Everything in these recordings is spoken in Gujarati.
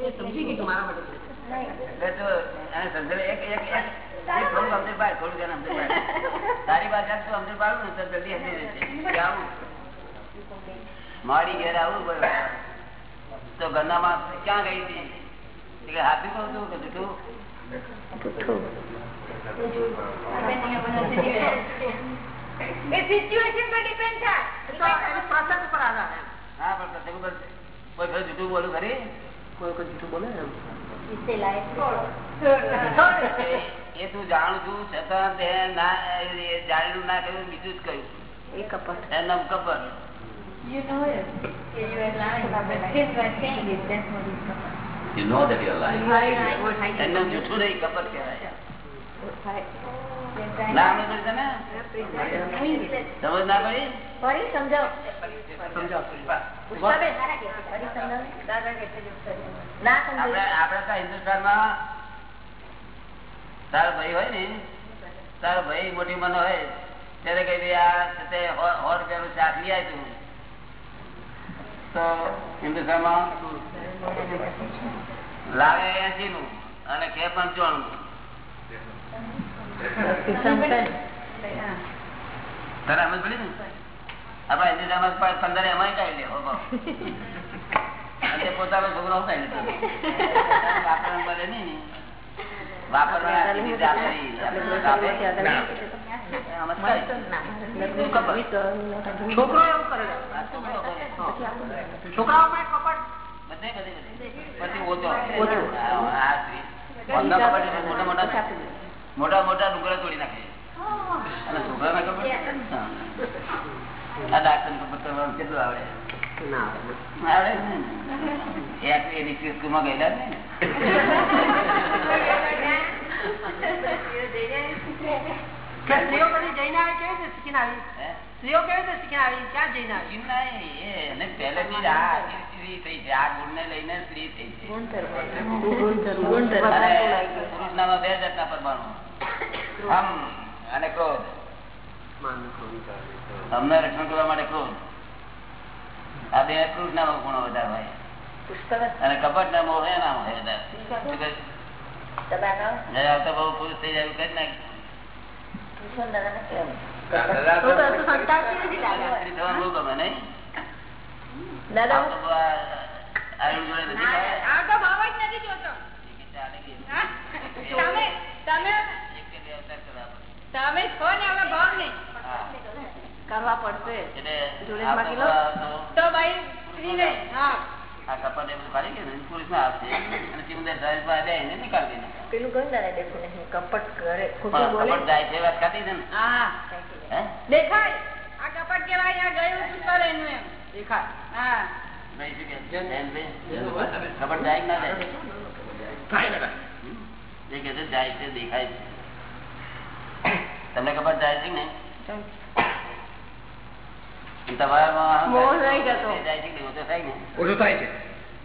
સમજી ગઈ કે મારા માટે છે. એટલે તો એને સમજણ એક એક એક એક થોડું સમજણ પાડ, થોડું જણ સમજણ પાડ. તારી વાત આજ તું સમજણ પાડું ને તો જલ્દી સમજી જશે. કે આવું? મારી ઘેર આવું પડે તો ગન્નામાં ક્યાં ગઈ હતી? એ કે હાથું કહું છું કે જૂઠું એ સિચ્યુએશન પર ડિપેન્ડ થાય. એ તો એનો પ્રસંગ પર આધાર એમ. હા પણ પ્રસંગ પર કોઈ ફેર જૂઠું બોલું ખરી? કોઈ કોઈ જૂઠું બોલે એમ. એ તું જાણું છું છતાં તે ના એ જાણેલું ના કહ્યું બીજું જ કહ્યું એ કપટ એનું નામ કપટ You know it. You are lying, but his was saying it, that's what he's talking You know that you're lying. એનું નામ જૂઠું નહીં કપટ કહેવાય about. ના. સમજ પડી? તને સમજ ના પડી ફરી સમજાવો સમજાવો. પુષ્પાબેન ફરી સમજાવો ના આપણે સમજાવો આપણે તો હિન્દુસ્તાનમાં તારો ભાઈ હોય ને તારો ભાઈ મોટી મન હોય ત્યારે કઈ ભાઈ આ સો રૂપિયા નું શાક લઈ આવ્યું તો. હિન્દુસ્તાનમાં લાવે એસી નું અને કે પંચાણું પોતાનો છોકરો હું કાઢી લીધો. વાપરવાનું મળે નહીં ને. વાપરવાના રીતે આપણી આપણે આપે. આમ જ કરે. શું ખબર? છોકરો એવું કરે છે. આ છોકરો કરે. છોકરાઓમાં એક કપટ બધે બધે. પછી ઓછો. મોટા મોટા મોટા મોટા ડુંગરા તોડી નાખે. અને છોકરાના કપટ હા. આ ડાક્ટર કરવાનું કેટલું આવડે? ને ને. જઈને આવી કેવી રીતે શીખીને આવી? હે? સ્ત્રીઓ કેવી રીતે શીખ્યા આવી ક્યાં જઈને આવી નહીં, એને પહેલેથી જ આ સ્ત્રી થઈ છે આ ગુણને લઈને સ્ત્રી થઈ છે પુરુષનામાં બે જાતના પરમાણુ હમ અને ક્રોધ અમને રક્ષણ કરવા માટે ક્રોધ આ બે પુરુષનામાં ગુણો વધારે હોય અને કપટ ના મોહ એના હોય વધારે બહુ પુરુષ થઈ જાય કરી નાખે. કરવા પડશે તો ભાઈ હા આ બધું કાઢી આવશે અને નીકાળી પેલું કહ્યું દાદા ડેફિનેશન કપટ કરે જાય છે વાત ને હા હે દેખાય. આ કપટ કેવાય આ ગયું પુષ્પાલ એનું એમ. દેખાય. હા. શું કપડ જાય ના છે દેખાય તમને ખબર જાય છે ને? ઓછું થાય છે.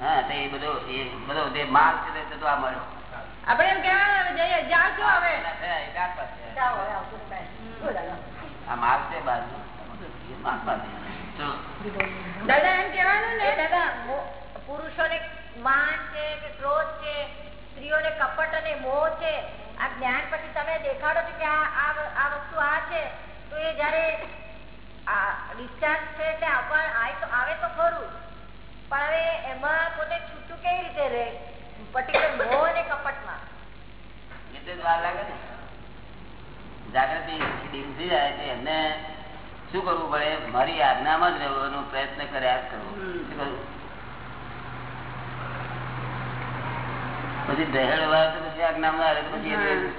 હા તો એ બધો એ બધો જે માલ છે તે તો આ મળ્યો એમ કેવાય જાઓ છો. હવે. આ માલ છે બાજુ. એ માલ દાદા એમ કહેવાનું ને દાદા પુરુષોને માન છે કે ક્રોધ છે સ્ત્રીઓને કપટ અને મોહ છે આ જ્ઞાન પછી તમે દેખાડો છો કે આ આ વ- આ વસ્તુ આ છે તો એ જયારે ડિસ્ચાર્જ છે એટલે આવે તો ખરું. પણ હવે એમાં પોતે છૂટું કેવી રીતે રહે? પર્ટિક્યુલર મોહ અને કપટમાં. એટલે વાર લાગે ને. જાગૃતિ ડીમ થઈ જાય છે એમને શું કરવું પડે? મારી આજ્ઞામાં જ રહેવાનો પ્રયત્ન કર્યા કરવો. પછી દહેડ વાળા તો પછી આજ્ઞામાં પછી એટલે-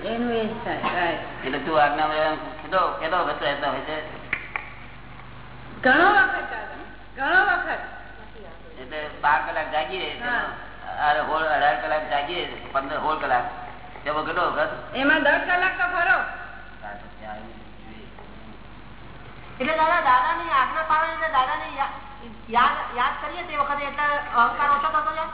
તું રહેવાનું કેટલો કેટલો વખત રહેતા હોય છે. ઘણો વખત ઘણો વખત. એટલે બાર કલાક જાગીએ અરે હોળ અઢાર કલાક જાગીએ પંદર હોળ કલાક. કેટલો વખત? એમાં દસ કલાક તો ખરો એટલે દાદા દાદાની આજ્ઞા પાડે એટલે દાદાને યા- યાદ યાદ કરીએ તે વખતે એટલે અહંકાર ઓછો થતો દાદા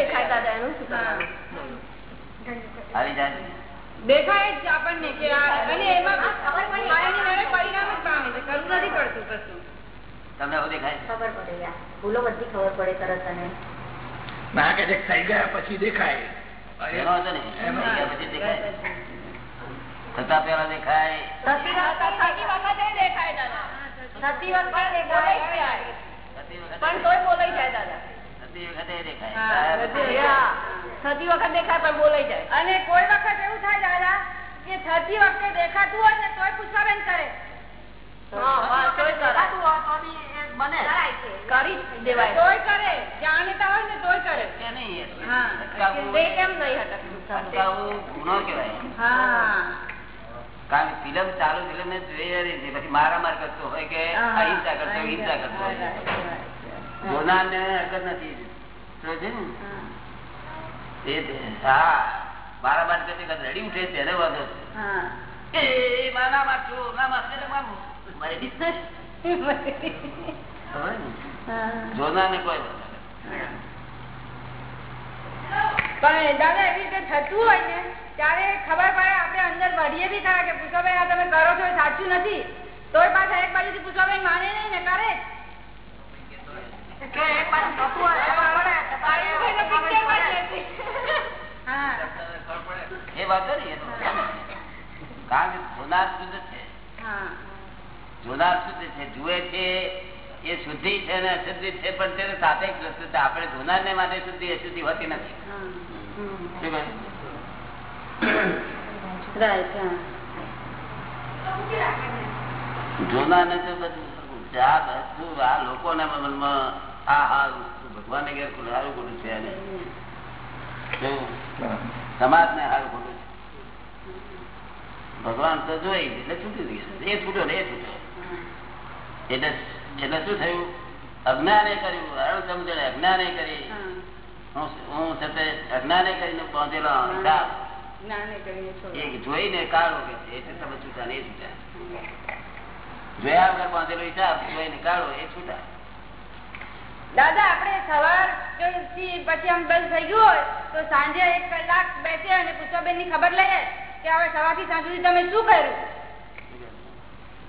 દેખાય જ દાદા આપણને કે પરિણામ જ પામે છે. તમને આવું દેખાય ખબર પડે યાર. ભૂલો બધી ખબર પડે તરત અને ના કે થઈ ગયા પછી દેખાય. થતા પહેલા દેખાય. થતી વખતે. જાય. પણ બોલાઈ અને કોઈ વખત એવું થાય દાદા કે થતી વખતે દેખાતું હોય ને તોય ને કરે. હા, હા, દેખાતું હોય બને છે. કરી દેવાય તોય કરે જાણતા હોય ને તોય કરે એ નહીં હા કેમ નહીં હટકતું ગુનો કહેવાય હા કારણ કે ફિલ્મ ચાલુ ફિલ્મ ને જોઈએ. પછી મારામાર કરતો હોય કે અહિંસા કરતો હિંસા કરતો હોય જોનાર ને હરકત નથી હા મારામાર કરતી રડી ઉઠે ત્યારે વાંધો છે એ માં ના મારજો, ના મારશે તો મારી. જોનાર ને કોઈ પણ દાદા એવી રીતે થતું હોય ને ત્યારે ખબર પડે આપણે અંદર વળીએ બી ખરા કે પુષ્પાભાઈ આ તમે કરો છો સાચું નથી. તોય પાછા એક બાજુથી પુષ્પાભાઈ માને નહીં ને કરે. જ. કે એક બાજુ થતું હોય એમાં વળે, છતાં એ વાંધો નહીં કારણ કે જોનાર શુદ્ધ છે. હા. જોનાર શુદ્ધ છે જુએ છે એ શુદ્ધિ છે ને અશુદ્ધિ છે પણ તેને સાથે વસ્તુ આપણે જોનાર ને માટે શુદ્ધિ અશુદ્ધિ હોતી નથી. શું કહ્યું? રાઈટ જોનાર ને તો બધું સરખું બધું આ લોકોના મનમાં આ હારું ભગવાન ઘેર ખોટું હારું ખોટું છે અને સમાજ ને હારું ખોટું છે. ભગવાન તો જોઈ એટલે છૂટી ગયું. એ છૂટો ને એ છૂટો. એટલે એટલે શું થયું? અજ્ઞાને કર્યું. સમજણે અજ્ઞાને કરી. હું. છતાં અજ્ઞાને કરીને પહોંચેલો જોઈને કાળો કે છે. એટલે તમે છૂટા નહીં છૂટા. જોયા વગર પહોંચેલો હિસાબ જોઈને કાઢો એ છૂટા. દાદા આપણે સવાર પછી આમ બંધ થઈ ગયું હોય તો સાંજે એક કલાક બેસીએ અને પુષ્પાબેનની ખબર લઈએ કે હવે સવારથી સાંજ સુધી તમે શું કર્યું?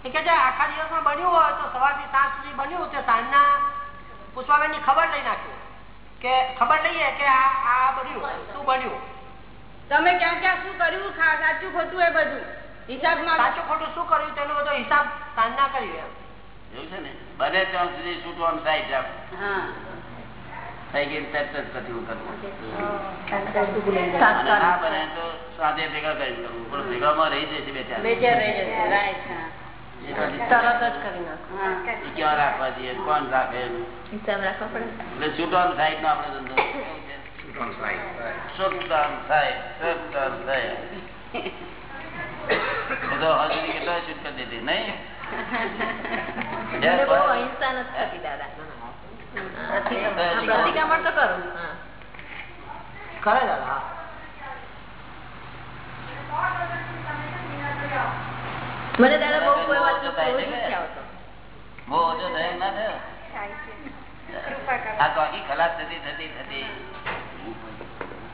કે જે આખા દિવસમાં બન્યું હોય તો સવારથી સાંજ સુધી બન્યું તે સાંજના પુષ્પાબેનની ખબર લઈ નાખ્યું કે ખબર લઈએ કે આ આ બન્યું શું બન્યું? તમે ક્યાં ક્યાં શું કર્યું? સાચું ખોટું એ બધું. હિસાબમાં સાચું ખોટું શું કર્યું? તેનો બધો હિસાબ સાંજના કર્યું એવું છે ને? બને ત્યાં સુધી છૂટવાનું તો સાંજે ભેગા કરી બે ચાર બેચાર રહી જશે રાઈટ હા એ પછી તરત જ કરી નાખો હા એ ક્યાં રાખવા દઈએ કોણ રાખે એમ. હિસાબ રાખવો પડે એટલે છૂટવાનું થાય નો આપણે ધંધો કેવું છે? છૂટવાનું થાય છૂટવાનું થાય બધો હજુ કેટલો છૂટ કરી દીધી નહીં મને બહુ અહિંસા નથી થતી દાદા પ્રતિક્રમણ તો કરું હા. કરે દાદા હા. મને દાદા બહુ કોઈ વાત નથી આવતો બહુ ઓછો થયો ના થયો? આ તો ખલાસ થતી થતી થતી.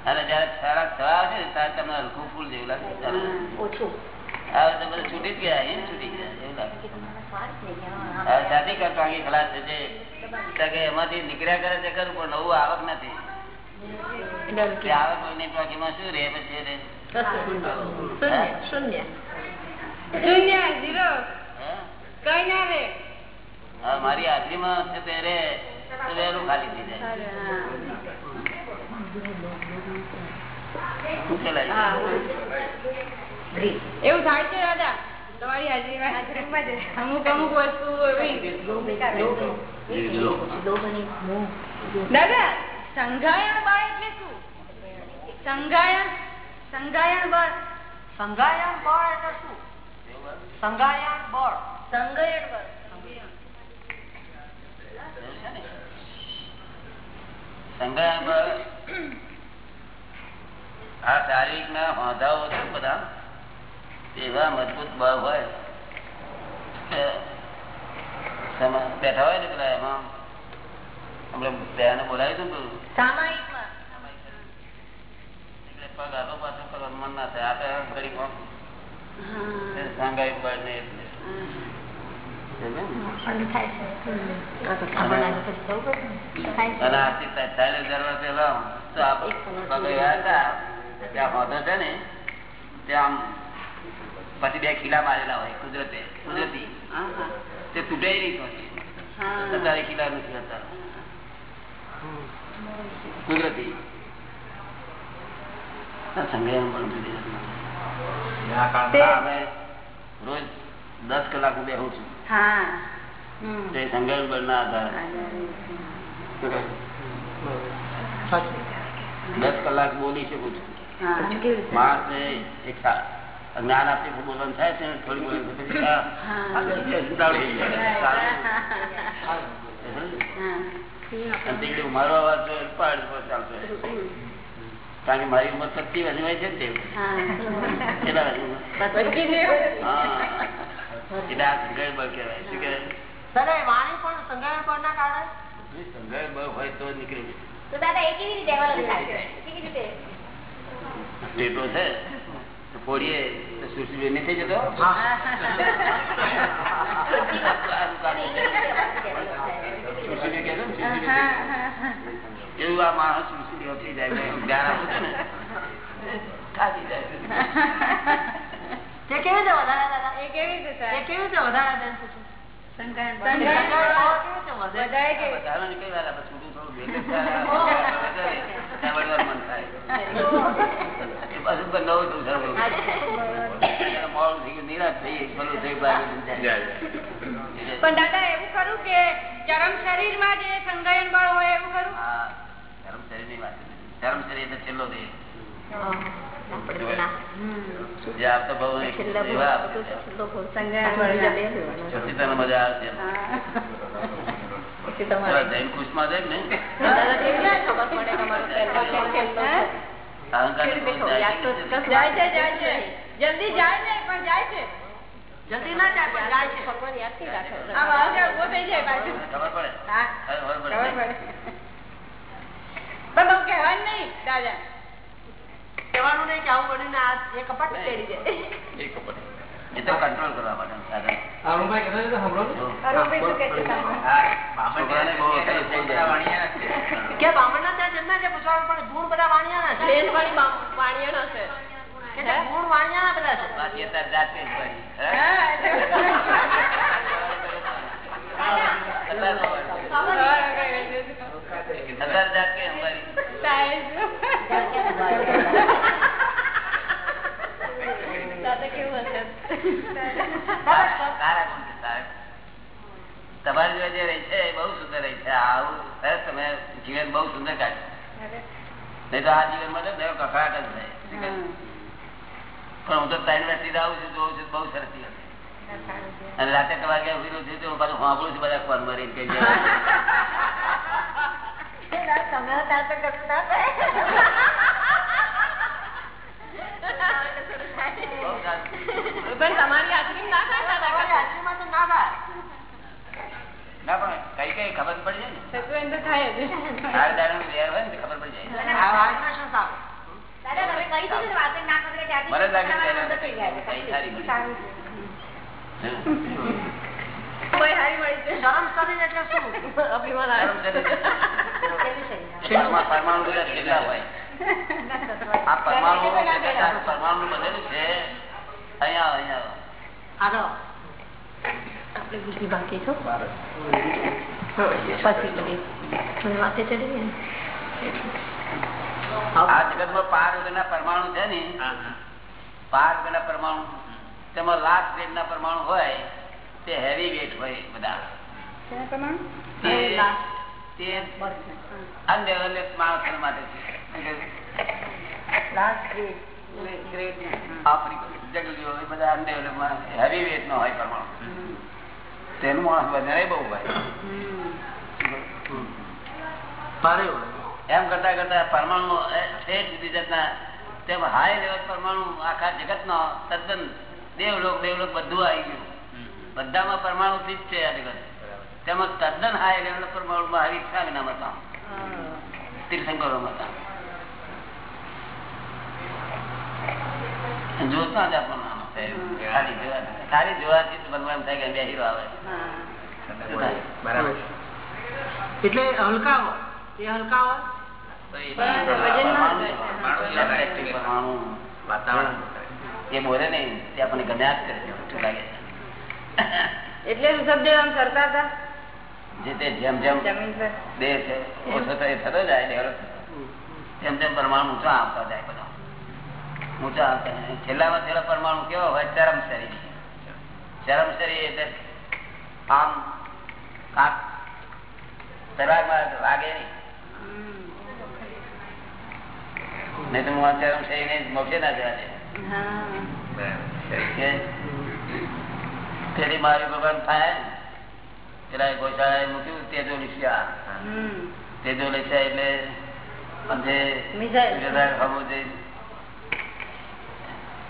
અને જયારે સાડા છ આવે ને ત્યારે તમને હલકું ફૂલ જેવું લાગે ઓછું. હવે તો બધું છૂટી જ ગયા એમ છૂટી ગયા એવું લાગે. કે તમારા શ્વાસ થઈ ગયા હવે જાતિ કરતો આખી ખલાસ છે જે તો કે એમાંથી નીકળ્યા કરે છે ખરું પણ નવું આવક નથી. આવક હોય નહીં તો આખીમાં શું રે પછી રે શૂન્ય શૂન્ય. શૂન્ય હાજરી હે? કઈ ના રે હવે મારી હાજરીમાં છે તે રે વહેલું ખાલી થઈ જાય. એવું થાય છે દાદા? તમારી હાજરીમાં અમુક અમુક વસ્તુ દાદા સંઘાયણ બળ એટલે શું? સંઘાયણ સંઘાયણ બળ સંગાયણ બળ એટલે શું? સંગાયણ બળ. સંગયણ બળ. આ શારીરિક ના વાંધાઓ છે બધા. એવા મજબૂત બળ હોય. બેઠા હોય ને પેલા એમાં. હમણાં બેને બોલાવી હતું એટલે પગ આગો પાછો પગ મન ના થાય. આ તો ગરીબ પછી બે ખીલા મારેલા હોય કુદરતે કુદરતી. તે તૂટે નહીં પછી. ખીલા નથી હતા કુદરતી. સંગ્રહ પણ રોજ દસ કલાક હું બેહું છું. તે સંઘર્ષ બળ ના આધારે દસ કલાક બોલી શકું છું. હા. માણસને એક જ્ઞાન આપી બોલવાનું થાય છે થોડી બોલે મારો અવાજ ચાલતો. કારણ કે મારી ઉંમર સત્તી વર્ષની હોય છે ને તે. કેટલા. એટલે આ સંઘર્ષ બળ કહેવાય. શું કહેવાય? સર એ વાણી પણ સંગ્રહ બળના કારણે સંઘર્ષ બળ હોય તો નીકળી તો દાદા એ કેવી રીતે છે? કેવી રીતે? પેટો છે ફોડીએ તો સુરસુરી નહીં થઈ જતો. એવું આ માણસ સુરસુરી થઈ જાય પણ દાદા એવું ખરું કે ચરમ શરીરમાં જે સંગયન બળ હોય એવું ખરું ચરમ શરીરની વાત. ધર્મ શરીર એટલે છેલ્લો દેહ. છે. જાય છે? છે. છે જલ્દી જાય ને પણ જાય છે. જલ્દી ના જાય પણ જાય છે. ખબર પડે. હા ખબર પડે. ખબર પડે. પણ બહુ કહેવાનું નહીં દાદા કહેવાનું નહીં કે આવું બનીને આ એ કપાટ તેડી જાય એ તો કંટ્રોલ કરવા માટે સાધન જો. અરુણભાઈ શું કહે છે છોકરાને બહુ અસર થઈ જાય. કે બામણના ત્યાં જન્મ્યા છે પૂછવાનું પણ ગુણ બધા વાણિયાના છે કે જે ગુણ વાણિયાના બધા છે બાકી અત્યારે જાતે જ પડી. હે? હા એટલે અત્યારે ખબર પડે. અત્યારે જાતે અંબારી. તમારી જોડે જે રહી છે એ બહુ સુંદર રહી છે આવું સરસ તમે જીવન બહુ સુંદર કાઢ્યું નહીં તો આ જીવનમાં તો દેવ કકડાટ જ થાય પણ હું. તો ત્રણ વર્ષથી આવું છું જોઉં છું બહુ સરસ જીવન અને રાતે તમારે ઊભી છું તો પાછું સાંભળું છું બધા ફોન મરીને કઈ જાય તમે હતા તો ના થાય. બહુ સારું. તમારી હાજરી ના થાય હાજરીમાં તો ના થાય. ના પણ કઈ કઈ ખબર પડી જાય થતું એમ તો થાય જ. ને હોય ખબર પડી જાય. દાદા તમે ત્યારથી મને લાગે શરમ શરીર એટલે શું પરમાણુ કેટલા હોય. આ પરમાણુ પરમાણુ બનેલું છે. અહીંયા અહીંયા આગળ આ જગતમાં પાર વગરના પરમાણુ છે ને પાર વગરના પરમાણુ. તેમાં લાખ ગ્રેડ ના પરમાણુ હોય. તે હેવી વેટ હોય બધા તેનું માણસ વધારે બહુ એમ કરતા કરતા પરમાણુ ઠેઠ સુધી જતા તેમ હાઈ લેવલ પરમાણુ આખા જગત નો તદ્દન દેવલોક દેવલોક બધું આવી ગયું. બધામાં પરમાણુ થી જ છે આ તેમજ તદ્દન હાઈ લેવલ પરમાણુ મહાવીર સ્વામી હતા તીર્થંકરો મતા જોતા જ આપણને આમાં જોવા ખાલી જોવાથી ભગવાન થાય કે બે હીરો આવે. બરાબર. એટલે એ. પરમાણુ, વાતાવરણ એ બોલે નહીં તે આપણને ગમ્યા જ કરે લાગે એટલે ઋષભદેવ આમ કરતા હતા. જે તે જેમ જેમ દેહ છે ઓછો થતો જાય તેમ તેમ પરમાણુ ઊંચા આવતા જાય બધા. ઊંચા આવતા છેલ્લામાં છેલ્લો પરમાણુ કેવો હોય? ચરમ શરીર એટલે આમ કાંક વાગે નહીં. નહીં તો હું આ ચરમ મોક્ષે ના જવા દે. તેની મારી ભગવાન થાય પેલા ગોશાળાએ મૂક્યું તેજો લીસ્યા હમ. તેજો લીસ્યા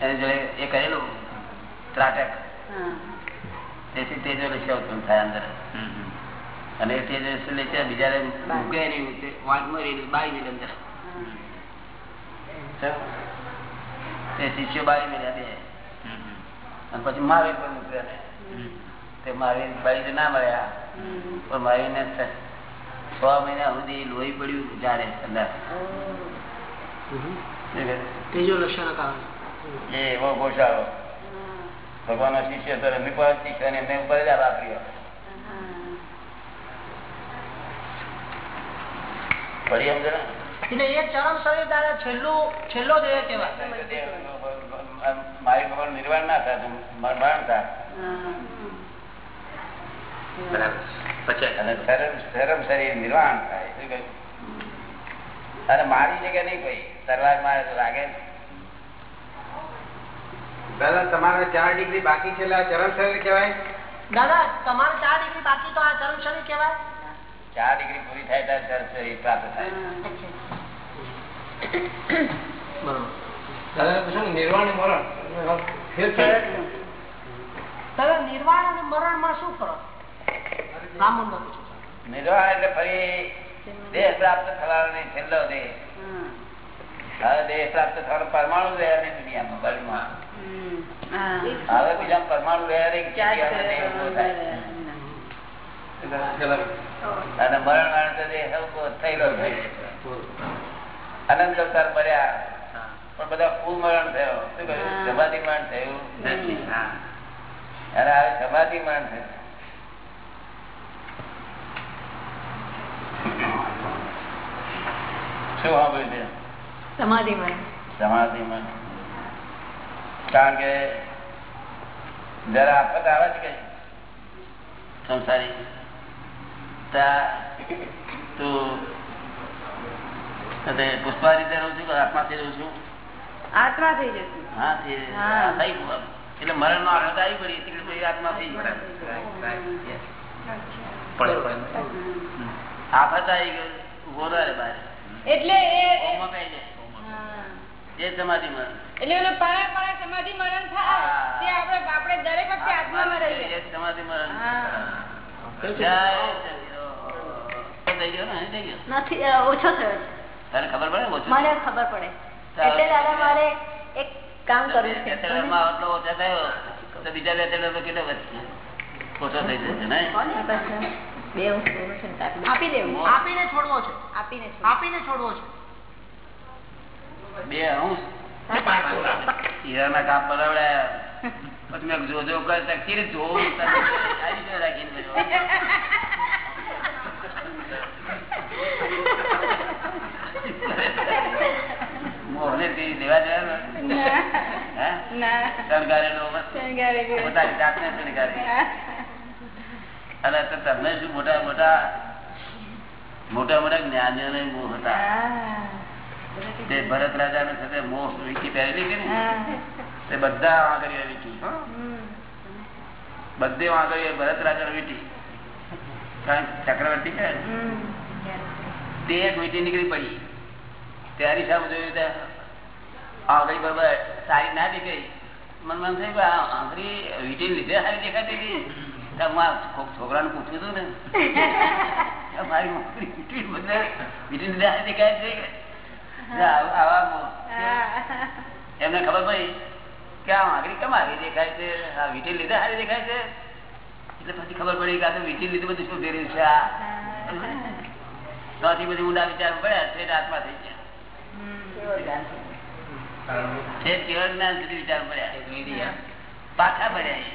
એટલે એ કરેલું ત્રાટક. હા. તેથી તેજો લીસ્યા ઉત્પન્ન થાય અંદર. અને એ તેજો લીસ્યા મૂકે નહીં તે વાંક મારી બાળી મેળે અંદર? તે શિષ્યો બાળી મેળ્યા બે. અને પછી મારે પણ મૂક્યા તે મહાવીર બાળી ના મળ્યા. પણ મહાવીરને છ છ મહિના સુધી લોહી પડ્યું જાણે અંદર ત્રીજો લક્ષણ એ એવો ગોશાળો. ભગવાનનો શિષ્ય તો એમની પર શિષ્ય અને એમને આ વાપર્યો પડી સમજો ને? એટલે એ ચરમ શરીર દાદા છેલ્લું છેલ્લો દેહ કહેવાય. મારી ભગવાન નિર્વાણ ના થાય મરણ થાય. બરાબર. પછી અને શરમ શરમ શરીર નિર્વાણ થાય. અને મારી જગ્યા નહીં કોઈ. તરવાર મારે તો લાગે ને. દાદા તમારે ચાર ડિગ્રી બાકી છે ચરણ શરીર કેવાય દાદા તમારે ચાર ડિગ્રી બાકી તો આ ચરમ શરીર કહેવાય? ચાર ડિગ્રી પૂરી થાય ત્યારે ચરમ શરીર પ્રાપ્ત થાય બરોબર દાદા પૂછો ને નિર્વાણ અને મરણમાં શું ફરક બ્રાહ્મણમાં પૂછું છું. નિર્વાણ એટલે ફરી દેહ પ્રાપ્ત થવાનો નહીં છેલ્લો દેહ હવે દેહ પ્રાપ્ત થવાનો પરમાણુ રહ્યા ને દુનિયામાં બળમાં હવે બીજા પરમાણુ રહ્યા ને કે ઊભો થાય. અને મરણ વાળો તો દેહ થયેલો છે અનંત અવતાર મર્યા પણ બધા ફૂલ મરણ થયો. શું કહ્યું સમાધિ મરણ થયું? નથી. અને હવે સમાધિ મરણ થયું. શું સાંભળ્યું છે? સમાધિમાં સમાધિમાં કારણ કે જરા આફત આવે છે કઈ સંસારી. તું તે પુષ્પા રીતે રહું છું કે આત્માથી રહું છું? આત્મા થઈ જશે હા તે હા. આ થઈ એટલે મરણ નો આઘાત આવી પડી એટલે પછી આત્મા થઈ ગયું પડે પડે. આફત આવી ગયું ઊભો રહે બહાર. એટલે એ એ- ઓમમાં બેસી જાય. હા. એ સમાધિ મરણ. એટલે ઓલું પારા પારા સમાધિ મરણ થાય તે આપણે આપણે દરેક વખતે આત્મામાં રહીએ. સમાધિ મરણ. જય થઈ ગયો ને થઈ ગયો નથી ઓછો થયો છે. તને ખબર પડે? મને ખબર પડે. એટલે દાદા મારે એક કામ કરવું છે. બે આટલો ઓછો થયો તો બીજા બે માં કેટલો વધશે ખોટો થઈ જશે ને? હું આપી દેવું. આપીને છોડવો છે. આપીને આપીને છોડવો છે. બે અંશ હીરાના કાપ બનાવડાયા પછી મેં જોજો કરતા કેરે જોવું રાખીને બધું. મોહને તે લેવા દેવા ને? હે? ના શણગારેલો બસ. શણગારે ગયો. અને તમને શું મોટા મોટા મોટા મોટા જ્ઞાનીઓને મોહ હતા. તે ભરત રાજા ને સાથે મોહ વીંટી પહેરેલી ને તે બધા આંગળીઓ વીંટી. બધે આંગળીઓ ભરત રાજા વીટી. કારણ ચક્રવર્તી છે તે એક વીટી નીકળી પડી. ત્યારે સામે જોયું ત્યાં આંગળી બરાબર. સારી ના દેખાઈ મને મન થયું આંગળી વીટી લીધે સારી દેખાતી હતી. છોકરાને પૂછ્યું હતું ને. મારી વીંટી લીધે સારી દેખાય છે આવા-. એમને ખબર પડી કે આ આંગળી કેમ આવી દેખાય છે? આ વીટી લીધે સારી દેખાય છે? એટલે પછી ખબર પડી કે આ તો વીટી લીધું બધું શું ફેર્યું છે? આ? ત્યાંથી બધી ઊંડા વિચાર પડ્યા છે આત્મા થઈ ગયા. છે કેવળ જ્ઞાન સુધી વિચાર પડ્યા પાછા પડ્યા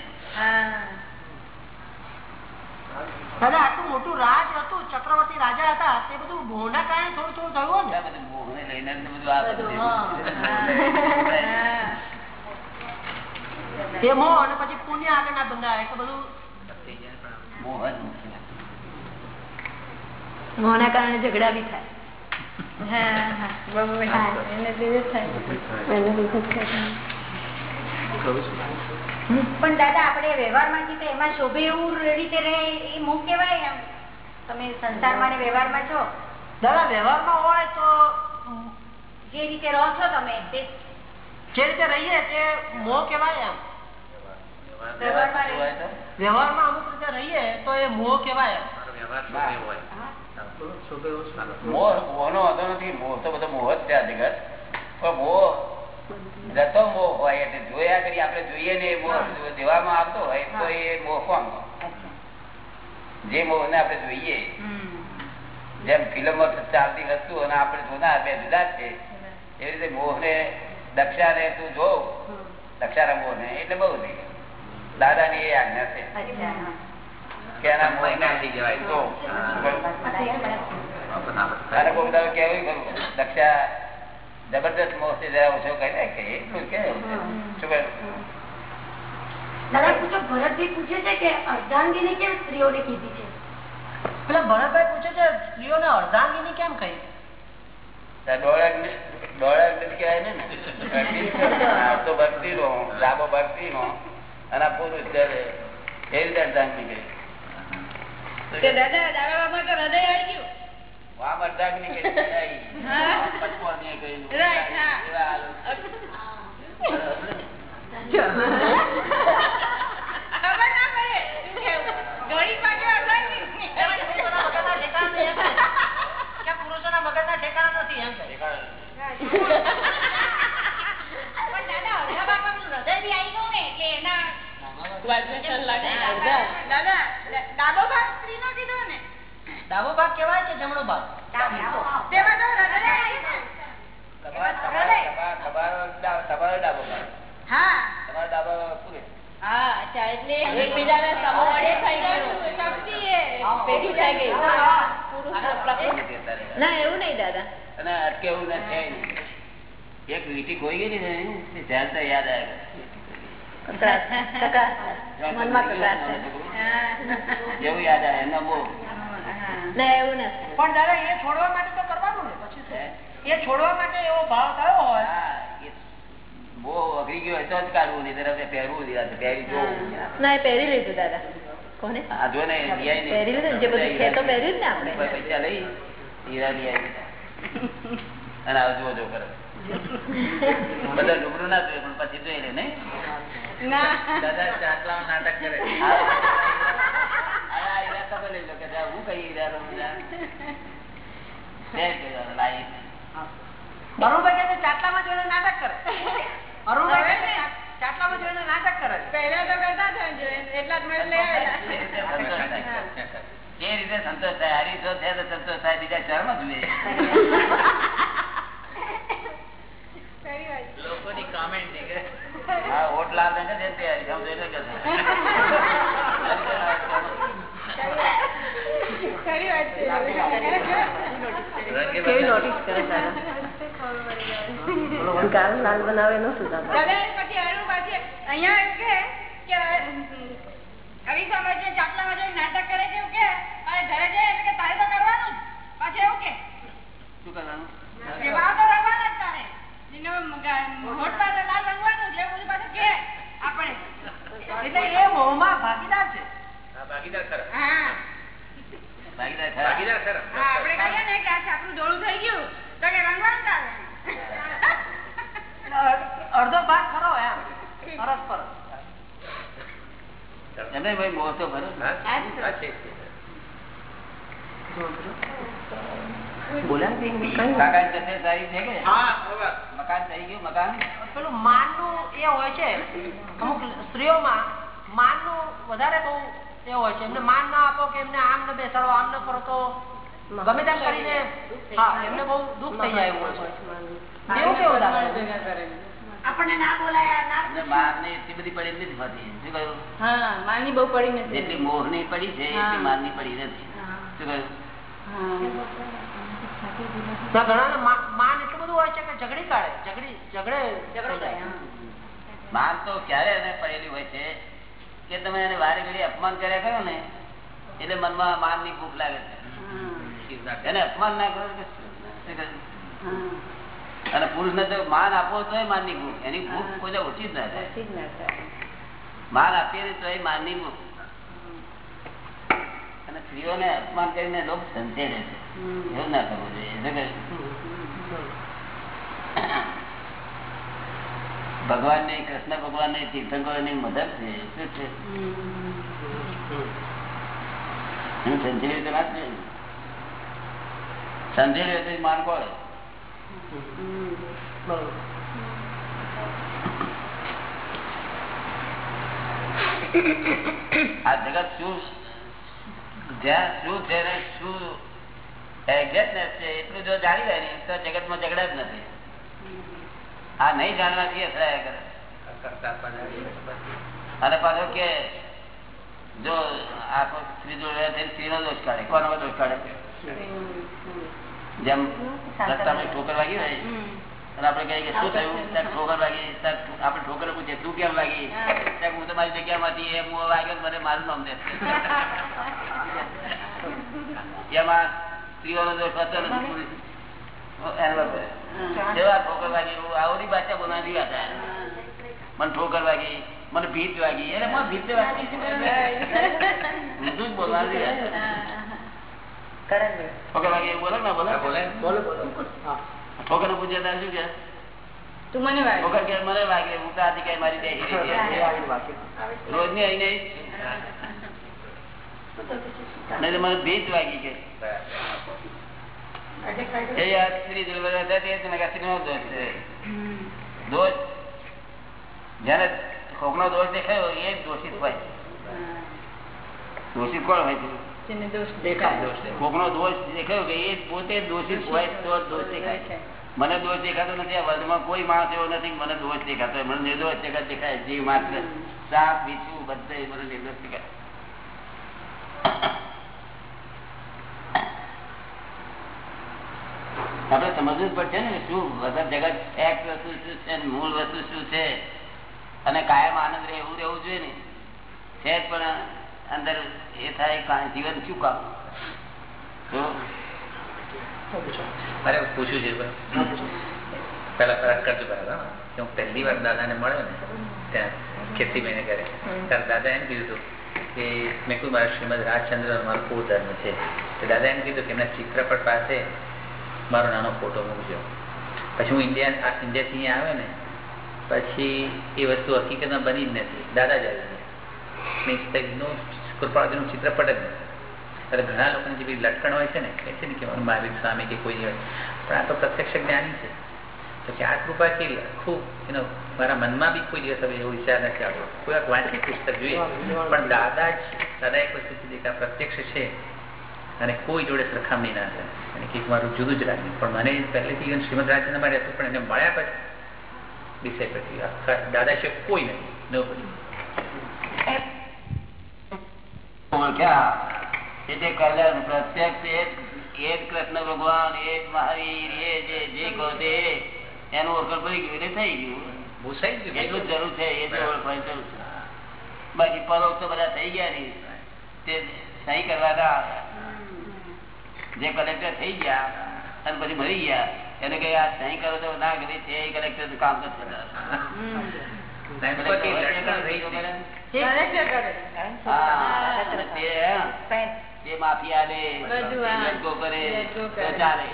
આટલું મોટું રાજ હતું ચક્રવર્તી રાજા હતા તે બધું મોહના કારણે થોડું થોડું થયું ને? બધું મોહને લઈને બધું એ મોહ અને પછી પુણ્ય આગળના બંધાય બધું મોહ મોહના કારણે ઝઘડા બી થાય. પણ દાદા આપણે વ્યવહારમાં છીએ એમાં શોભે એવું રીતે રહે એ મોહ કેવાય એમ. તમે સંસારમાં ને વ્યવહારમાં છો. દાદા વ્યવહારમાં હોય તો જે રીતે રહો છો તમે તે જે રીતે રહીએ તે મોહ કેવાય એમ. વ્યવહારમાં હોય અમુક રીતે રહીએ તો એ મોહ કહેવાય એમ. મોહ મોહનો વાંધો નથી. મોહ તો બધો મોહ જ છે આ જગત. પણ મોહ જતો મોહ હોય એટલે જોયા કરી આપણે જોઈએ ને એ મોહ દેવામાં આવતો હોય તો એ મોહ કોણ? જે મોહ ને આપણે જોઈએ. જેમ ફિલ્મ ચાલતી વસ્તુ અને આપણે જોનાર બે જુદા છે. એવી રીતે મોહ ને દક્ષા ને તું જો. દક્ષાના મોહ ને એટલે બહુ થઈ દાદા ની એ આજ્ઞા છે. કે એના મોહ. તો. કોઈ કેવું દક્ષા જબરદસ્ત મોહ છે જરા ઓછો કહી દે કે એટલું કે શું કહે? દાદા પૂછો ભરતભાઈ પૂછે છે કે અર્ધાંગીની કેમ સ્ત્રીઓને કીધી છે ભરતભાઈ પૂછે સ્ત્રીઓને કેમ કહી ને- ને ને. ભક્તિ નો લાભો ભક્તિ નો અને પુરુષ એ રીતે અર્ધાંગી તે દાદા તો હૃદય આવી ગયું વામ હા. પુરુષોના મગજના ઠેકાણા નથી એમ પણ દાદા હૃદય બી આવી ગયું ને એટલે એના દાદા ડાબો ભાગ સ્ત્રીનો કીધો ને. ડાબો ભાગ કેવાય કે જમણો ભાગ? તેમાં તો હૃદય આવી ગયું. તમારા- તમારા- તમારા- તમારો ડાબો ભાગ. હા. તમારો ડાબો પુરુષ. હા અચ્છા એટલે એકબીજાને સમોવડે થઈ ગયું. શક્તિ ભેગી થઈ ગઈ. ને એવું નહીં દાદા. અને અટકેવું ન છે એક વીટી ખોઈ ગઈ ને ધ્યાન તો યાદ આવે. પૈસા લઈ અને જો કરે બધા ડુબડું ના જોઈએ પણ પછી જોઈ લે નહીં દાદા નાટક કરે જા, હું કઈ? તે જ કહેવાનું, લાઈ. અરુણભાઈ કહે ચાટલામાં જોઈને નાટક કરે અરુણભાઈ કહે છે ચા- ચાટલામાં જોઈને નાટક કરે પહેલા તો કરતા હતા એટલા જ મળે લઈ આવેલા. એ રીતે સંતોષ થાય. એ રીતે સંતોષ થાય હારી જો છે તો સંતોષ થાય બીજા શરમ જ લે. લોકોની comment ની કે હા ઓટ લાલ ને કે તે હારી સમજો કે ખરી વાત છે. કેવી નોટિસ કરે દાદા એ પછી અરુણ પાછી અહીંયા કે આવી સમય છે ચાટલામાં જઈને નાટક કરે છે એવું કે અને ઘરે જાય એટલે કે તારે તો કરવાનું જ પાછું એવું કે શું કરવાનું કે વાળ તો રંગવાના જ તારે એનો મ- હોઠ પર લાલ રંગવાનું જ એવું બધું પાછું કે આપણે એટલે એ મોહમાં ભાગીદાર છે હા, ભાગીદાર ખરા હા ભાગીદાર ખરા. ભાગીદાર ખરા હા આપણે કહીએ ને કે આ છાપરું થઈ ગયું. તો કે રંગવાનું તારે અડધો ભાગ ખરો એમ. સરસ પર એમને ભાઈ મોહ તો ખરો ને. હા, હા, છે. કાકાની તબિયત સારી છે કે? મકાન થઈ ગયું મકાન? પેલું માનનું એ હોય છે. અમુક સ્ત્રીઓમાં માનનું વધારે બહુ એ હોય છે. એમને માન ના આપો કે એમને આમ ને બેસાડો આમ ને કરો તો ગમે તેમ કરીને હા એમને બહુ દુઃખ થઈ જાય એવું હોય છે. એવું કેવું? આપણને ના બોલાયા ના અને એટલી બધી પડી નથી હોતી. શું કહ્યું? હા બહુ પડી નથી. જેટલી મોહની પડી છે એટલી મારની પડી નથી. શું કહ્યું? ના માન એટલું બધું હોય છે કે ઝઘડી કાઢે. ઝઘડી ઝઘડે ઝઘડો માન તો ક્યારે પડેલી હોય છે કે તમે એને વારે ઘડી અપમાન કર્યા કરો ને એટલે મનમાં માનની ભૂખ લાગે છે. એને અપમાન ના કરો? અને પુરુષ ને તો માન આપો તો માનની ભૂખ. એની ભૂખ કોઈ ઓછી જ ના થાય. માન આપીએ તો એ માનની ભૂખ. અને સ્ત્રીઓને અપમાન કરીને લોક સંતે રહે છે. એવું ના કરવું જોઈએ શું કહ્યું? ભગવાનની કૃષ્ણ ભગવાનની તીર્થંકરો ની મદદ છે શું છે? હું સમજી રીતે વાત છે સમજી રહ્યો તો માન કોણ આ જગત શું જ્યાં શું છે શું એક્ઝેક્ટનેસ છે, એટલું જો જાણી લે ને, તો જગતમાં ઝઘડા જ નથી. આ નહીં જાણવાથી અથડાયા કરે? અને પાછો કે જો આખો સ્ત્રી જોડે સ્ત્રીનો દોષ કાઢે. કોનો દોષ કાઢે? જેમ રસ્તામાં ઠોકર વાગી હોય અને આપણે કહીએ કે શું થયું? ત્યાં ઠોકર વાગી આપણે ઠોકર પૂછીએ તું કેમ વાગી? ત્યાં હું તમારી જગ્યામાંથી એમ હું વાગ્યો તો મને મારું નામ દે. એમાં સ્ત્રીઓનો દોષ હતો નથી પુરુષ. એના બાબતે. જેવા ઠોકર વાગી હું આવડી ભાષા બોલવાની વાત આ. મને ઠોકર વાગી મને ભીત વાગી એટલે મને ભીત વાગી ઊંધું જ બોલવાની વાત. ઠોકર વાગી એવું બોલે ને બોલે બોલે બોલો બોલો હા ઠોકર પૂછે ત્યારે શું કે તું મને વાગે ઠોકર કે મને વાગે હું તો આથી કઈ મારી બેસી રહી એ છે. આવી બાકી રોજની આઈને ઈ જ. નહીં તો મને ભીત વાગી કે એ આ સ્ત્રી દુર્બળ હતા તે જ મેં દોષ છે દોષ જયારે કોકનો દોષ દેખાયો એ દોષિત હોય દોષિત કોણ હોય છે જેને દોષ દેખાય કોકનો દોષ દેખાયો કે એ પોતે દોષિત હોય તો જ દોષ દેખાય છે મને દોષ દેખાતો નથી આ વર્લ્ડમાં કોઈ માણસ એવો નથી મને દોષ દેખાતો હોય. મને નિર્દોષ દેખાય જીવ માત્ર સાપ બીજું બધે મને નિર્દોષ દેખાય આપણે સમજવું જ પડશે ને શું વગર જગત એક વસ્તુ શું છે મૂળ વસ્તુ શું છે? અને કાયમ આનંદ રહે એવું રહેવું જોઈએ ને? છે પણ અંદર એ થાય જીવન શું કામ? અરે પૂછું છે પેલા પેલા કરજો પેલા હું. પહેલી વાર દાદાને મળ્યો ને ત્યાં ખેતી મહિને કરે ત્યારે દાદા એમ કીધું હતું કે મેં કહ્યું મારા શ્રીમદ રાજચંદ્ર મારો કુળ ધર્મ છે દાદા એમ કીધું કે એમના ચિત્રપટ પાસે મારો નાનો ફોટો મૂકજો. પછી હું ઇન્ડિયા ઇન્ડિયાથી અહીંયા આવે ને પછી એ વસ્તુ હકીકતમાં બની જ નથી. દાદા જ આવી મીન્સ તેનું કૃપાળજીનું ચિત્રપટ જ નથી. એટલે ઘણા લોકોની જે બી લટકણ હોય છે ને કહે છે ને કે મહાવીર સ્વામી કે કોઈ હોય. પણ આ તો પ્રત્યક્ષ જ્ઞાની છે. તો કે આ કૃપા કે ખૂબ. એનો મારા મનમાં બી કોઈ દિવસ હવે એવો વિચાર નથી આવ્યો કોઈ વાંચી પુસ્તક જોઈએ. પણ દાદા જ દાદા એક વસ્તુ કીધી કે આ પ્રત્યક્ષ છે. અને કોઈ જોડે સરખામણી ના થાય. અને કીક મારું જુદું જ રાખ્યું પણ મને પહેલેથી શ્રીમદ રાજચંદ્રમાં રહેતું પણ એને મળ્યા પછી વિષય પછી આખા દાદા છે કોઈ નહીં ન બધી ઓળખ્યા કલ્યાણ પ્રત્યક્ષ એ જ- એ જ કૃષ્ણ ભગવાન એ મહાવીર એ જે જે કહો તે એનું ઓળખાણ પડી ગયું એટલે થઈ ગયું. ભૂસાઈ ગયું. એટલું જરૂર છે એ જ ઓળખવાની જરૂર છે. બાકી પરોક્ષ તો બધા થઈ ગયા નહીં. તે સહી કરવા ના આવ્યા. જે કલેક્ટર થઈ ગયા અને પછી મરી ગયા એને કઈ આ સહી કરો તો ના કરી તે કલેક્ટરનું કામ નથી થતા. ના, એમ તો કે લટકણ રહી જ નહીં. માફિયા ને. ચાલે.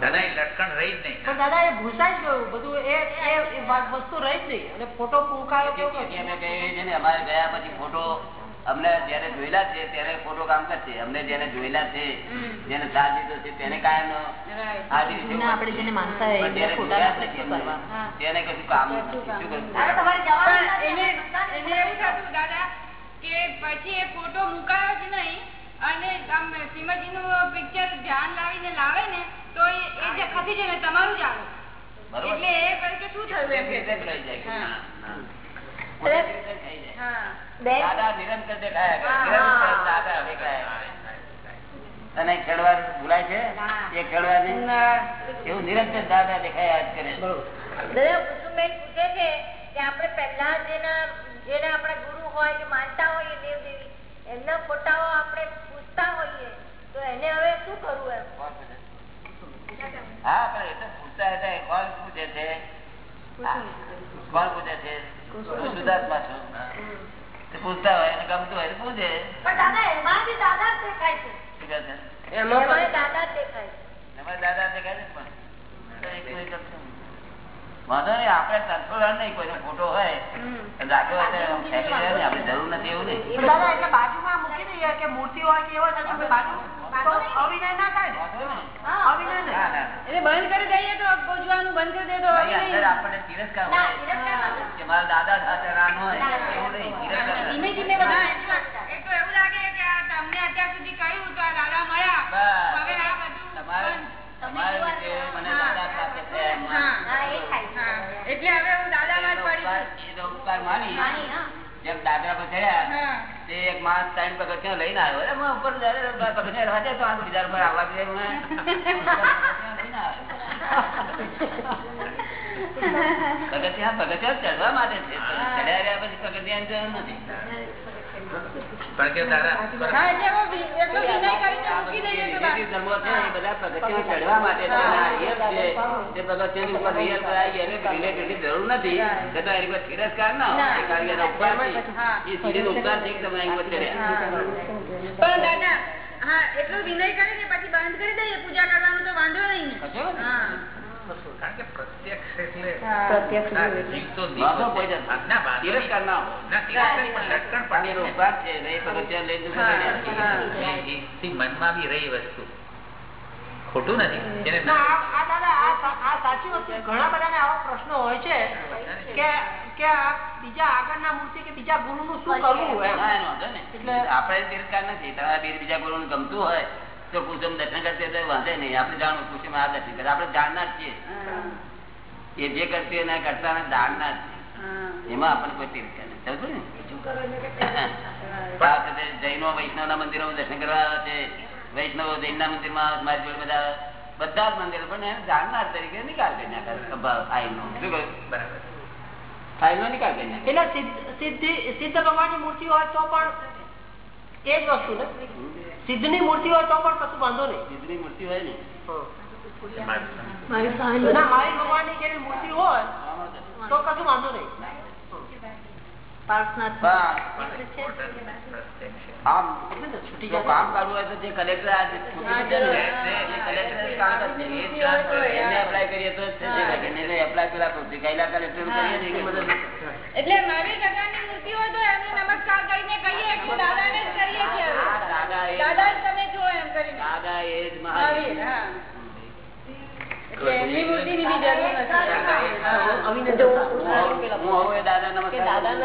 દાદા એ લટકણ રહી જ નહીં. દાદા એ ભૂસાઈ જ ગયું. બધું એ વસ્તુ રહી જ નહીં. અને ફોટો પૂકાયો કેવું અમારે ગયા પછી ફોટો અમને જયારે જોયેલા છે ત્યારે ખોટું કામ કરશે. અમને જેને જોયેલા છે જેને સાથ દીધો છે તેને કાયમ તેને કશું કામ કે પછી એ ફોટો મુકાયો જ નહીં અને આમ શ્રીમદજીનું પિક્ચર ધ્યાન લાવીને લાવે ને તો એ એ જે ખસી જાય ને તમારું જ આવે. એટલે એ શું થયું એમ કે? થઈ જાય. હા. દાદા નિરંતર. અને ખેડવા ભૂલાય છે? એ ખેડવા એવું નિરંતર દાદા દેખાયા કરે પૂછે છે કે આપણે પહેલા જેના જેને આપણા ગુરુ હોય કે માનતા હોઈએ દેવદેવી એમના ફોટાઓ આપણે પૂછતા હોઈએ તો એને હવે શું કરવું એમ? હા પણ એ તો પૂછતા હતા કોણ પૂછે છે? કોણ પૂછે છે? સુધાર્થમાં છું. તે પૂછતા હોય એને ગમતું હોય પૂછે. પણ દાદા એમાં દાદા જ દેખાય છે. દાદા દેખાય છે. વાંધો નહીં આપણે તરફોડ નહીં કોઈનો ફોટો હોય હોય આપણે જરૂર નથી એવું નહીં એટલે બાજુમાં મૂકી દઈએ કે મૂર્તિ હોય કે એવો તમે બાજુ અવિનય ના થાય ને વાંધો નહીં. અવિનય ના, નહીં ના, ના. એટલે બંધ કરી દઈએ તો પૂજવાનું બંધ કરી દઈએ તો અહીં હવે અંદર નહીં. આપણને તિરસ્કાર ના, હોય તિરસ્કાર નથી. કે મારા દાદા સાથે રાન હોય એવું નહીં ધીમે ધીમે બધા એવું લાગે કે તમને અત્યાર સુધી કહ્યું તો દાદા મળ્યા બસ. હવે આ બધું તમારે તમારે રીતે મને દાદા સાથે છે એમ હા. હા એ થાય છે. હા એટલે હવે હું દાદામાં જ પડી ઉપકાર- છું. એ તો ઉપકાર માની માની, હા. જેમ દાદરા પર ચડ્યા હા. તે એક માણસ ત્રણ પગથિયાં લઈને આવ્યો. ઉપર પગથિયાં રહેવા જાય તો આ બીજા ઉપર આવવા દે. પગથિયાં પગથિયાં ચડવા માટે છે ચડ્યા રહ્યા પછી પગથિયા નથી. પણ કે ધર્મો છે એ બધા ચડવા માટે ઉપર રિયલ એને રિલેટેડ જરૂર નથી. છતાં એની પર તિરસ્કાર ના હોય કારણ કે ઉપકાર એ સીધો ઉપકાર છે કે તમે એની પર પણ દાદા હા એટલો વિનય કરીને પછી બંધ કરી દઈએ પૂજા કરવાનું તો વાંધો નહીં. હા. પ્રત્યક્ષ એટલે મનમાં બી રહી વસ્તુ. ખોટું નથી. ઘણા બધાને આવો પ્રશ્નો હોય છે કે કે આ બીજા આગળના મૂર્તિ કે બીજા ગુરુનું શું કરવું એમ. ના, નહીં. એટલે- આપણે તિરસ્કાર નથી. તમારા બીજા બીજા ગુરુને ગમતું હોય તો કુસુમ દર્શન કરશે તો વાંધે નહીં. આપણે જાણવું કુસુમ આ દર્શન કરે. આપણે જાણનાર છીએ. એ જે કરતી એના કરતા ને ના એમાં આપણને કોઈ તીર્થ ને? જૈનો વૈષ્ણવ ના મંદિરો દર્શન કરવા આવે છે. વૈષ્ણવ જૈન ના મંદિરમાં મારી જોડે બધા બધા જ મંદિરો પણ એને જાણનાર તરીકે નિકાલ કરી નાખે. ફાઇલ નો શું બરાબર. ફાઇલ નો નિકાલ કરી નાખે. એટલે સિદ્ધિ સિદ્ધ ભગવાનની મૂર્તિ હોય તો પણ એ જ વસ્તુ ને? સિદ્ધની મૂર્તિ હોય તો પણ કશું વાંધો નહીં. સિદ્ધની મૂર્તિ હોય ને? ના મારી ભગવાનની જેવી મૂર્તિ હોય તો કશું વાંધો નહીં પણ આમ જો કામ કરવું હોય તો જે કલેક્ટર આ જે છૂટી છે ને, એ કલેક્ટર જ કામ કરશે. એ જ કામ કરે. એને apply કરીએ તો જ થશે. બાકી એને apply પેલા પત્રિકાયેલા કલેક્ટર કરીએ ને કે બધું એટલે મારી ભગવાનની મૂર્તિ હોય તો એમને નમસ્કાર કરીને કહીએ કે દાદાને જ કરીએ છીએ હવે. હા, દાદા એ દાદા જ તમે છો એમ કરીને. દાદા એ જ મહાવીર, દાદા નમસ્કાર હા, કરું. હા, હું હોઉં એ દાદા દાદા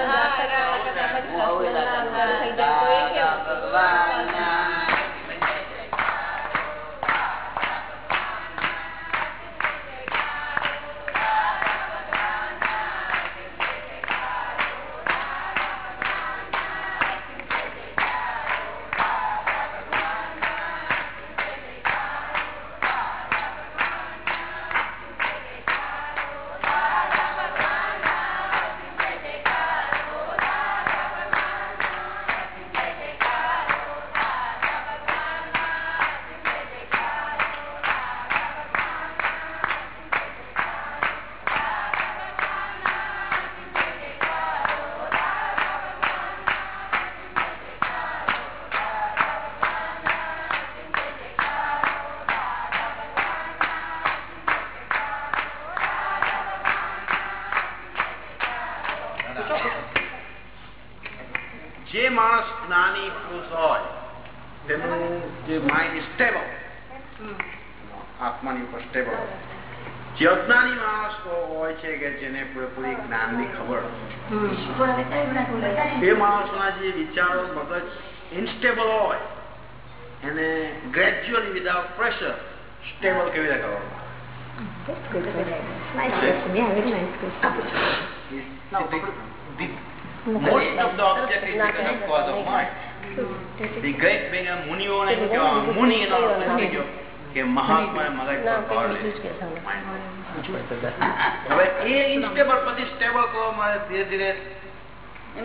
હવે એ ઇન્સ્ટેબલ પછી સ્ટેબલ કરવા માટે ધીરે ધીરે.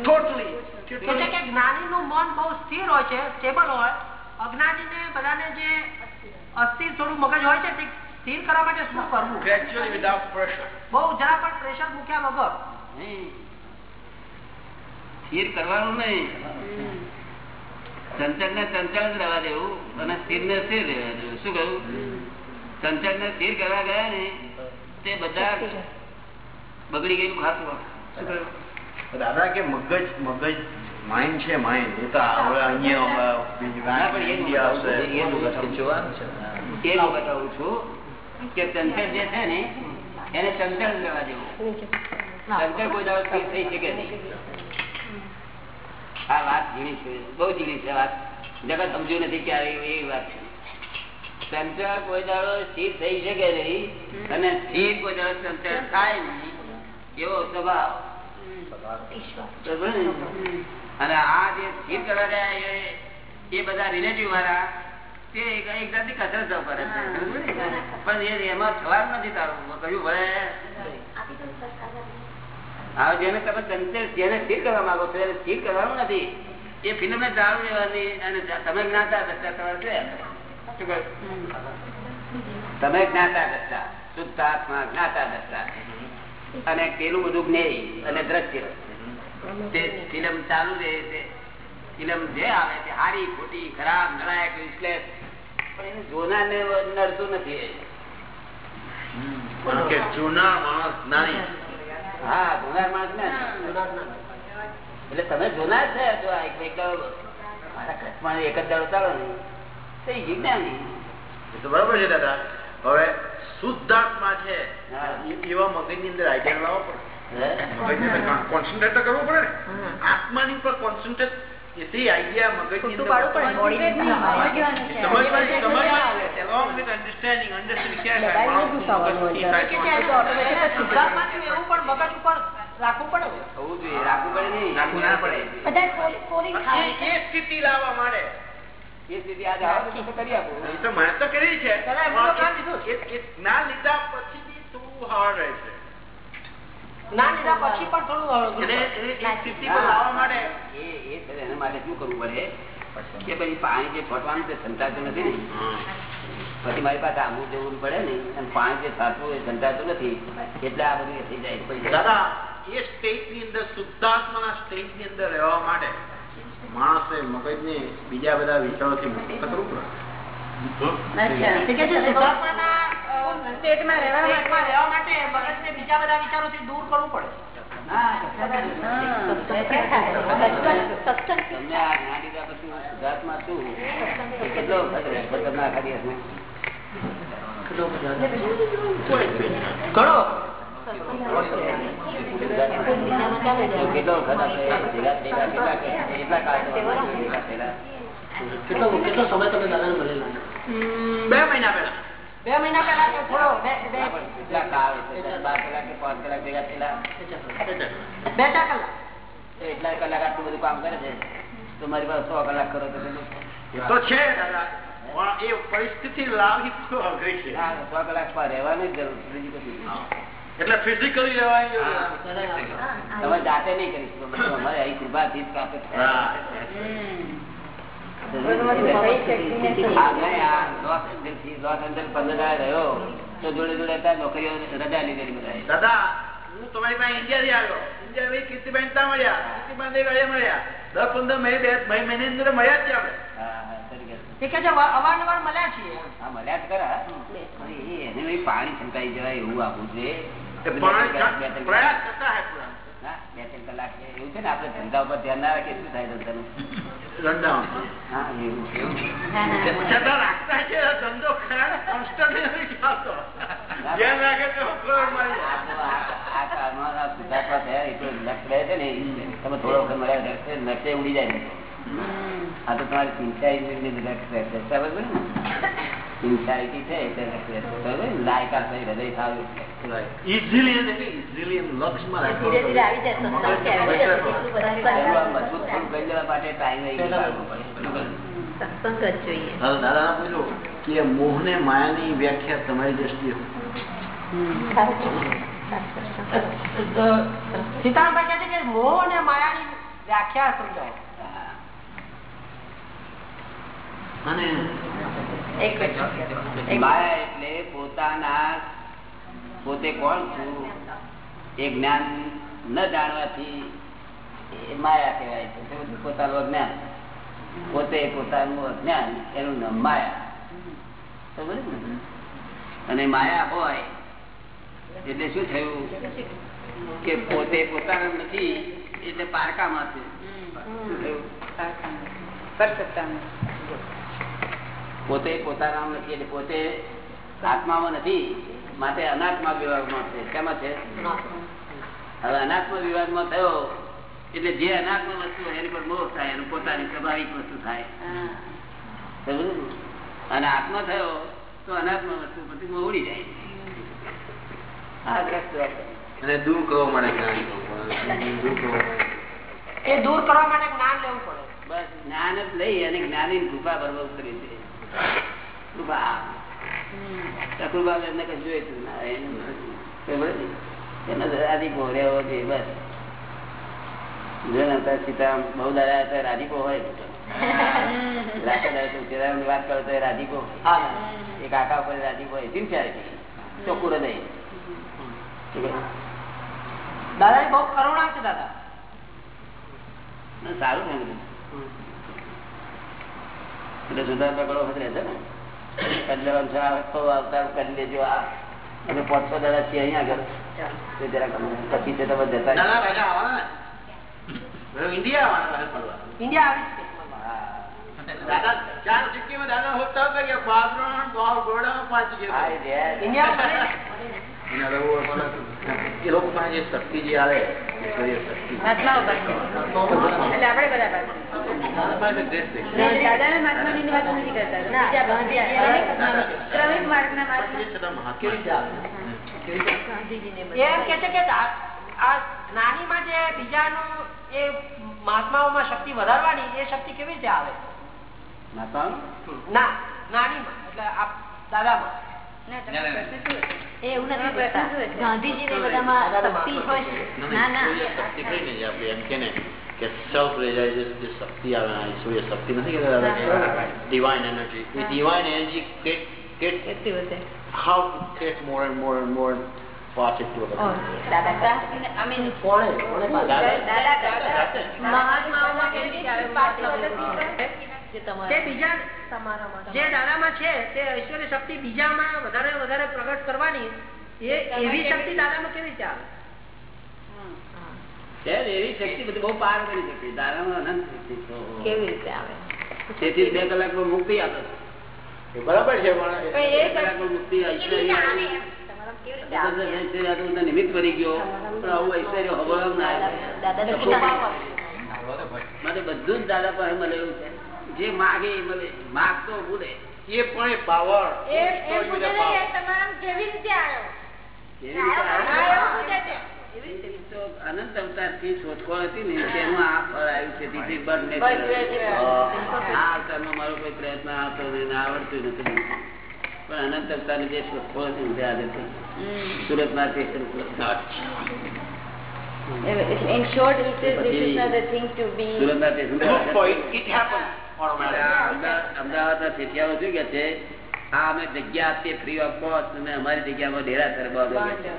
ટોટલી એટલે કે જ્ઞાનીનું મન બહુ સ્થિર હોય છે સ્ટેબલ હોય. અજ્ઞાનીને બધાને જે અસ્થિર થોડું મગજ હોય છે તે સ્થિર કરવા માટે શું કરવું? ગ્રેજ્યુઅલી વિધાઉટ પ્રેશર બહુ જરા પણ પ્રેશર મૂક્યા વગર. સ્થિર કરવાનું નહીં. ચંચળ ને ચંચળ જ રહેવા દેવું. અને સ્થિર ને સ્થિર રહેવા દેવું. શું કહ્યું? ચંચળ ને સ્થિર કરવા ગયા ને તે બધા બગડી ગયેલું ખાતું શું દાદા કે મગજ મગજ માઇન્ડ છે માઇન્ડ એ તો હવે અહીંયા એ હું બતાવું છું કે તંત્ર જે છે ને એને ચંચળ કરવા જેવું. દેવું ચંચળ કોઈ દાવ થઈ શકે નહીં. આ વાત ઝીણી છે બહુ ઝીણી છે વાત. જગત સમજ્યું નથી ક્યારે એ વાત છે. ચંચળ કોઈ દાડો સ્થિર થઈ શકે નહીં. અને સ્થિર કોઈ દાડો ચંચળ થાય નહીં એવો સ્વભાવ. અને આ જે સ્થિર કરવા રહ્યા એ- એ બધા રિલેટિવ વાળા તે એકદમ એક કસરત કરે પણ એમાં સવાર નથી તારું. કયું ભલે. આ જેને તમે ચંચળ જેને સ્થિર કરવા માંગો છો એને સ્થિર કરવાનું નથી. એ ફિલ્મ ને ચાલુ લેવાની અને તમે જ્ઞાતા તમારે? તમે જ્ઞાતા દ્રષ્ટા શુદ્ધ આત્મા જ્ઞાતા દ્રષ્ટા અને પેલું બધું જ્ઞેય અને દ્રશ્ય. તે ફિલ્મ ચાલુ રહે છે. ફિલ્મ જે આવે તે હારી ખોટી ખરાબ નડાયક વિશ્લેષ પણ એને જોનારને નડતું નથી જૂના માણસ નાની હા જોનાર માણસ ને. એટલે તમે જોનાર છે મારા કચ્છમાં એક જ દાડો ચાલો ને. બરાબર છે દાદા. હવે શુદ્ધાત્મા છે એવા મગજની અંદર આઈડિયા લાવવો પડે. હે? મગજની અંદર કોન્સન્ટ્રેટ તો કરવું પડે ને? આત્માની ઉપર કોન્સન્ટ્રેટ એથી આઈડિયા મગજ ઉપર રાખવું પડે ને. રાખવું પડે નહીં. રાખવું ના પડે. સ્થિતિ લાવવા માટે એ સ્થિતિ આજે આવે તો કરી આપો. એ તો મેં તો કરી છે. દાદા, એમનું તો કામ લીધું. એ- એ જ્ઞાન લીધા પછી થોડું hard રહે છે? જ્ઞાન લીધા પછી પણ થોડું અઘરું એટલે પડે. એ- એ સ્થિતિ લાવવા માટે એ એ એના માટે શું કરવું પડે? કે પછી પાણી જે ફટવાનું તે સંતાતું નથી ને. પછી મારી પાસે આંબુ જવું પડે ને અને પાણી જે સાચવું એ સંતાતું નથી એટલે આ બધું એ થઈ જાય. દાદા એ સ્ટેટની અંદર શુદ્ધાત્મા સ્ટેટની અંદર રહેવા માટે માણસે મગજને બીજા બધા વિચારોથી મુક્ત કરવું પડે. ઘણો. કેટલો સમય તમે દાદાને મળેલા? બે મહિના પહેલા. બે મહિના પહેલા કે થોડો બે બાર કલાક કે પાંચ કલાક ભેગા થયેલા બે ચાર કલાક. એટલા કલાક આટલું બધું કામ કરે છે તો મારી પાસે સો કલાક કરો તો એ તો છે દાદા પણ એ પરિસ્થિતિ લાવવી બહુ અઘરી છે. સો કલાક રહેવાની જરૂર બીજી કશું. એટલે ફિઝિકલી. તમે જાતે નહીં કરી શકો અમારે અહીં કૃપાથી પ્રાપ્ત થાય. તો જોડે જોડે નોકરીઓ રજા લીધેલી. દાદા હું તમારી પાસે ઇન્ડિયા થી આવ્યો. ઇન્ડિયા થી ત્યાં મળ્યા દસ પંદર મહિને બે મહિને અંદર મળ્યા જ છે આપણે. અવારનવાર મળ્યા છીએ. મળ્યા જ. પણ એને પાણી છંટાઈ જવાય એવું આપવું છે બે ત્રણ કલાક છે. એવું છે ને આપડે ધંધા ઉપર ધ્યાન ના રાખીએ શું થાય ધંધાનું? તમારી ચિંતા રહેશે ને? સિંચાઈ છે ને? લાયકાત નહીં, હૃદય સારું. છે. ઇઝીલી ઇઝીલી એમ લક્ષમાં મજબૂત કરી દેવા માટે ટાઈમ નહીં કાઢવો સત્સંગ જ જોઈએ. દાદા દાદા પૂછ્યું કે મોહ ને માયાની વ્યાખ્યા તમારી દ્રષ્ટિએ સીતારામ કહે છે. કે મોહ અને માયાની વ્યાખ્યા સમજાવો. અને માયા એટલે પોતાના પોતે કોણ છું? એ જ્ઞાન ન જાણવાથી એ માયા કહેવાય છે. પોતાનું અજ્ઞાન. પોતે પોતાનું અજ્ઞાન એનું નામ માયા. અને માયા હોય એટલે શું થયું? કે પોતે પોતાનું નથી એટલે પારકામાં છે. શું થયું? પોતે પોતાના નથી એટલે પોતે આત્મામાં નથી માટે અનાત્મા વિભાગમાં છે. શેમાં છે? હવે અનાત્મ વિભાગમાં થયો એટલે જે અનાત્મ વસ્તુ હોય એની પર મોહ થાય એનું પોતાની સ્વાભાવિક વસ્તુ થાય. અને આત્મા થયો તો અનાત્મ વસ્તુ પછી મોડી ઉડી જાય. આ ગ્રસ્ત દૂર કરવા માટે. એ દૂર કરવા માટે જ્ઞાન લેવું પડે. બસ જ્ઞાન જ લઈ અને જ્ઞાની કૃપા ભરવું કરી છે કૃપા. તો કૃપા એમને કશું જોઈતું ના એનું જોઈએ બસ. બહુ હતા હોય વાત કરો તો હા. એ કાકા ઉપર રાજીપો હોય. સિન્સિયરિટી ચોખ્ખું હૃદય. દાદા બહુ કરુણા છે દાદા. સારું છે. એટલે જુદા પકડો વખત રહેશે ને. એટલે અવતાર કરી લેજો આ. અને પાંચસો દાડા છીએ અહીંયા આગળ. તો જરાક પછી છે તમે જતા ઇન્ડિયા એ લોકો પાસે જે શક્તિ જે આવે બીજા મહાત્મા એ મહાત્માઓ જ્ઞાનીમાં જે બીજાનું એ મહાત્માઓમાં શક્તિ વધારવાની એ શક્તિ કેવી રીતે આવે ના ના જ્ઞાનીમાં એટલે આ દાદામાં ના, તમે પ્રશ્ન શું હતો? એ એવું નથી પ્રશ્ન પૂછતા. શું હતો? ગાંધીજીને બધામાં શક્તિ હોય છે. ના ના ઈશ્વરીય શક્તિ કઈ ને જે આપણે એમ કે ને કે self realization જે શક્તિ આવે આ ઈશ્વરીય શક્તિ નથી કહેતા દાદા divine energy એ divine energy get get કેટલી વધે? how to get more and more and more and pass it to other Oh, people. તે બીજા જે દાદામાં છે તે ઐશ્વર્ય શક્તિ બીજામાં વધારે વધારે પ્રગટ કરવાની એ એવી શક્તિ દાદામાં કેવી રીતે આવે? છે એવી શક્તિ બધી બહુ પાર કરી શક્તિ દાદામાં અનંત શક્તિ કેવી રીતે આવે? તેથી બે કલાકમાં મુક્તિ આપે એ બરાબર છે પણ પણ બે એ કલાકમાં મુક્તિ ઐશ્વર્ય તમારામાં કેવી રીતે આવે? ઐશ્વર્ય હતું તો નિમિત્ત બની ગયો પણ આવું ઐશ્વર્ય ના મને બધું જ દાદા પાસે મળેલું છે. જે માગે એ મળે માગતો ભૂલે એ પણ એ પાવર છે આવે. છે તો અનંત અવતારથી શોધખોળ હતી ને તેનું આ ફળ આવ્યું છે This બંને. આ અવતારમાં મારો કોઈ પ્રયત્ન આવતો નથી આવડતું નથી પણ અનંત અવતારની જે શોધખોળ હતી ને તે આજે થઈ. સુરતમાં સ્ટેશન પર. In short, he says this is not a thing to be. for it it happens Ahmedabad- ના શેઠિયાઓ શું કે છે? હા અમે જગ્યા આપીએ ફ્રી ઓફ કોસ્ટ અને અમારી જગ્યામાં ડેરાસર બાંધો કે છે.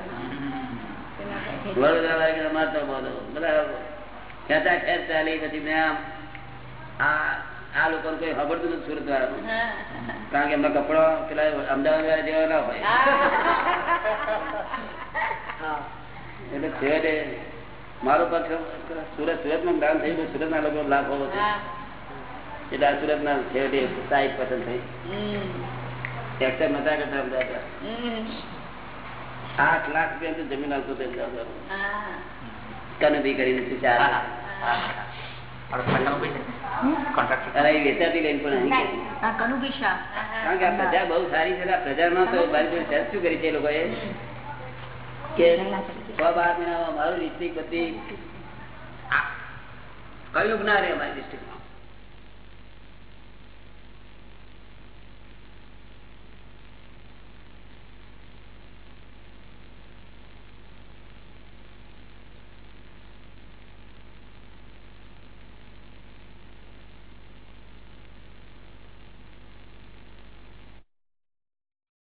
વડોદરા વાળા કે અમારે તો બાંધો ખેંચા ખેંચ ચાલી પછી મેં આમ આ આ લોકોને કોઈ ખબરતું નથી સુરત વાળાનું. કારણ કે એમના કપડા પેલા અમદાવાદ વાળા જેવા ના હોય. એટલે છેવટે મારો પક્ષ સુરત સુરતમાં દાન થયું સુરત ના લોકો લાભ હોવો છે એટલે આ સુરત ના છેવટે સાહીઠ પસંદ થઈ. ટ્રેક્ટર નતા કરતા બધા હતા. આઠ લાખ રૂપિયા તો જમીન આવતો તેમ કનબી કરીને છે. ચાર પ્રજા બહુ સારી છે પ્રજામાં તો શું કરી છે એ લોકોએ. કે છ બાર મહિનામાં મારું ડિસ્ટ્રિક્ટ બધી આ કયું ના રહે અમારી ડિસ્ટ્રિક્ટ?